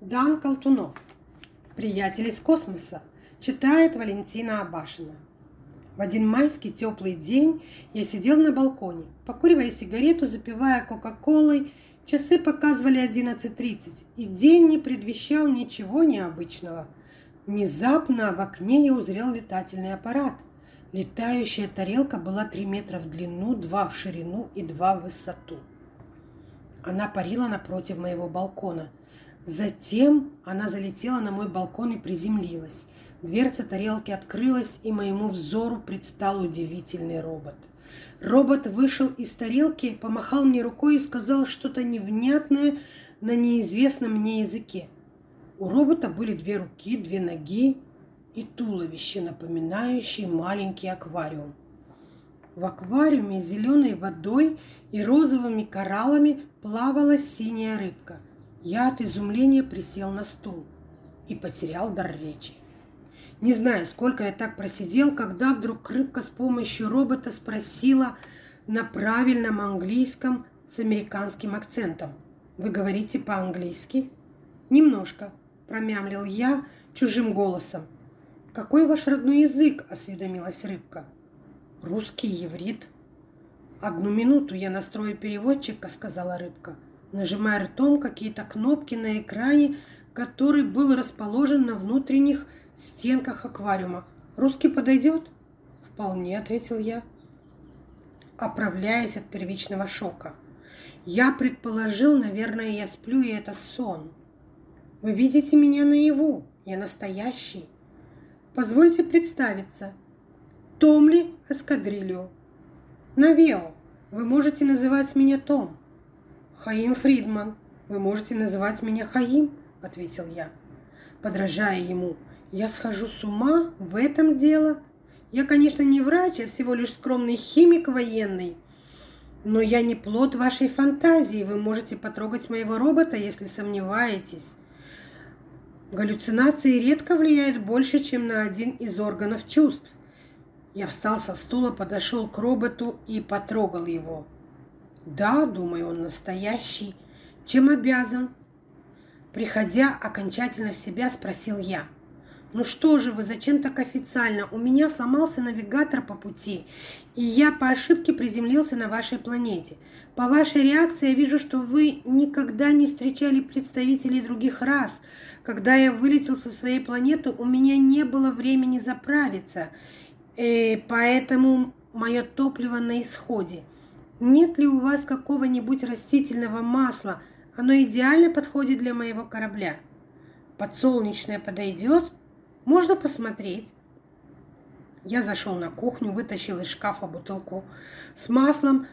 Дан Колтунов. Приятель из космоса. Читает Валентина Абашина. В один майский теплый день я сидел на балконе, покуривая сигарету, запивая кока-колой. Часы показывали 11.30, и день не предвещал ничего необычного. Внезапно в окне я узрел летательный аппарат. Летающая тарелка была 3 метра в длину, 2 в ширину и 2 в высоту. Она парила напротив моего балкона – Затем она залетела на мой балкон и приземлилась. Дверца тарелки открылась, и моему взору предстал удивительный робот. Робот вышел из тарелки, помахал мне рукой и сказал что-то невнятное на неизвестном мне языке. У робота были две руки, две ноги и туловище, напоминающее маленький аквариум. В аквариуме с зеленой водой и розовыми кораллами плавала синяя рыбка – я от изумления присел на стул и потерял дар речи. Не знаю, сколько я так просидел, когда вдруг рыбка с помощью робота спросила на правильном английском с американским акцентом. «Вы говорите по-английски?» «Немножко», – промямлил я чужим голосом. «Какой ваш родной язык?» – осведомилась рыбка. «Русский еврит». «Одну минуту я настрою переводчика», – сказала рыбка – нажимая ртом какие-то кнопки на экране, который был расположен на внутренних стенках аквариума. «Русский подойдет?» «Вполне», — ответил я, оправляясь от первичного шока. «Я предположил, наверное, я сплю, и это сон. Вы видите меня наяву, я настоящий. Позвольте представиться. Томли Эскадрильо. Навео, вы можете называть меня Том. «Хаим Фридман, вы можете называть меня Хаим», — ответил я, подражая ему. «Я схожу с ума? В этом дело? Я, конечно, не врач, а всего лишь скромный химик военный. Но я не плод вашей фантазии. Вы можете потрогать моего робота, если сомневаетесь. Галлюцинации редко влияют больше, чем на один из органов чувств. Я встал со стула, подошел к роботу и потрогал его. Да, думаю, он настоящий. Чем обязан? Приходя окончательно в себя, спросил я. Ну что же вы, зачем так официально? У меня сломался навигатор по пути, и я по ошибке приземлился на вашей планете. По вашей реакции я вижу, что вы никогда не встречали представителей других рас. Когда я вылетел со своей планеты, у меня не было времени заправиться, и э, поэтому мое топливо на исходе. Нет ли у вас какого-нибудь растительного масла? Оно идеально подходит для моего корабля. Подсолнечное подойдет? Можно посмотреть. Я зашел на кухню, вытащил из шкафа бутылку с маслом,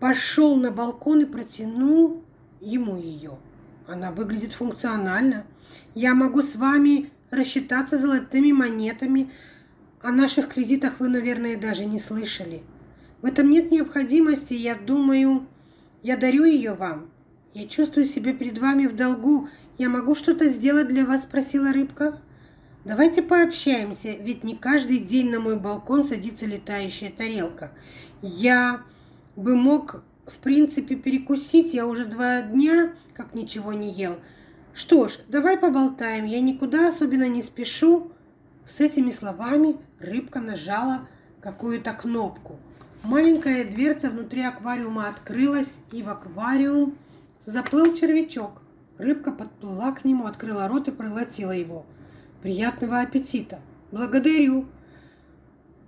пошел на балкон и протянул ему ее. Она выглядит функционально. Я могу с вами рассчитаться золотыми монетами. О наших кредитах вы, наверное, даже не слышали. В этом нет необходимости, я думаю, я дарю ее вам. Я чувствую себя перед вами в долгу. Я могу что-то сделать для вас, спросила рыбка. Давайте пообщаемся, ведь не каждый день на мой балкон садится летающая тарелка. Я бы мог, в принципе, перекусить, я уже два дня как ничего не ел. Что ж, давай поболтаем, я никуда особенно не спешу. С этими словами рыбка нажала какую-то кнопку. Маленькая дверца внутри аквариума открылась, и в аквариум заплыл червячок. Рыбка подплыла к нему, открыла рот и проглотила его. Приятного аппетита! Благодарю!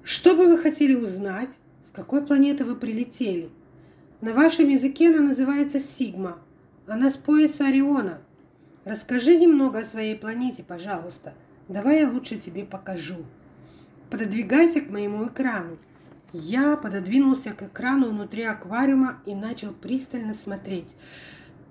Что бы вы хотели узнать? С какой планеты вы прилетели? На вашем языке она называется Сигма. Она с пояса Ориона. Расскажи немного о своей планете, пожалуйста. Давай я лучше тебе покажу. Пододвигайся к моему экрану. Я пододвинулся к экрану внутри аквариума и начал пристально смотреть.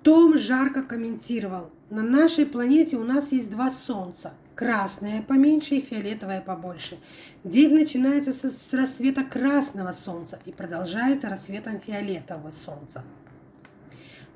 Том жарко комментировал. На нашей планете у нас есть два солнца. Красное поменьше и фиолетовое побольше. День начинается с рассвета красного солнца и продолжается рассветом фиолетового солнца.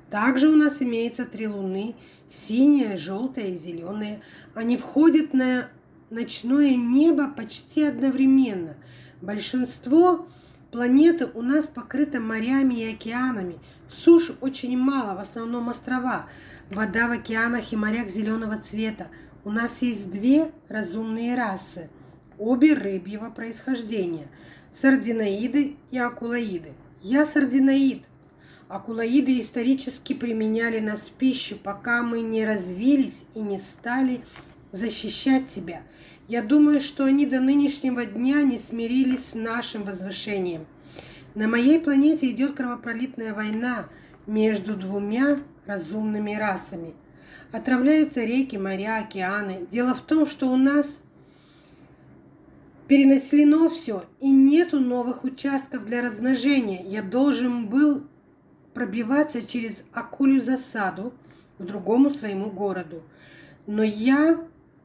Также у нас имеется три луны, синяя, желтая и зеленая. Они входят на ночное небо почти одновременно – Большинство планеты у нас покрыто морями и океанами. Суш очень мало, в основном острова. Вода в океанах и морях зеленого цвета. У нас есть две разумные расы, обе рыбьего происхождения – сардиноиды и акулоиды. Я сардиноид. Акулоиды исторически применяли нас в пищу, пока мы не развились и не стали защищать себя. Я думаю, что они до нынешнего дня не смирились с нашим возвышением. На моей планете идет кровопролитная война между двумя разумными расами. Отравляются реки, моря, океаны. Дело в том, что у нас перенаселено все, и нету новых участков для размножения. Я должен был пробиваться через акулью засаду к другому своему городу. Но я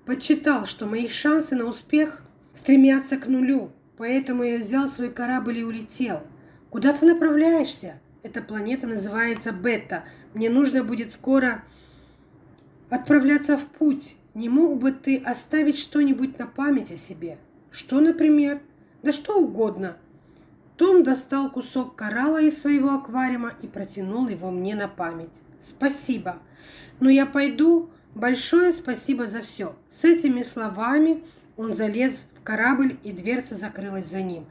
подсчитал, что мои шансы на успех стремятся к нулю, поэтому я взял свой корабль и улетел. Куда ты направляешься? Эта планета называется Бета. Мне нужно будет скоро отправляться в путь. Не мог бы ты оставить что-нибудь на память о себе? Что, например? Да что угодно. Том достал кусок коралла из своего аквариума и протянул его мне на память. Спасибо. Но я пойду. Большое спасибо за все. С этими словами он залез в корабль, и дверца закрылась за ним.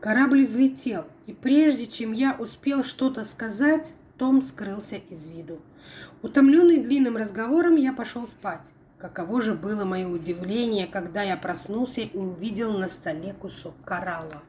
Корабль взлетел, и прежде чем я успел что-то сказать, том скрылся из виду. Утомленный длинным разговором, я пошел спать. Каково же было мое удивление, когда я проснулся и увидел на столе кусок коралла.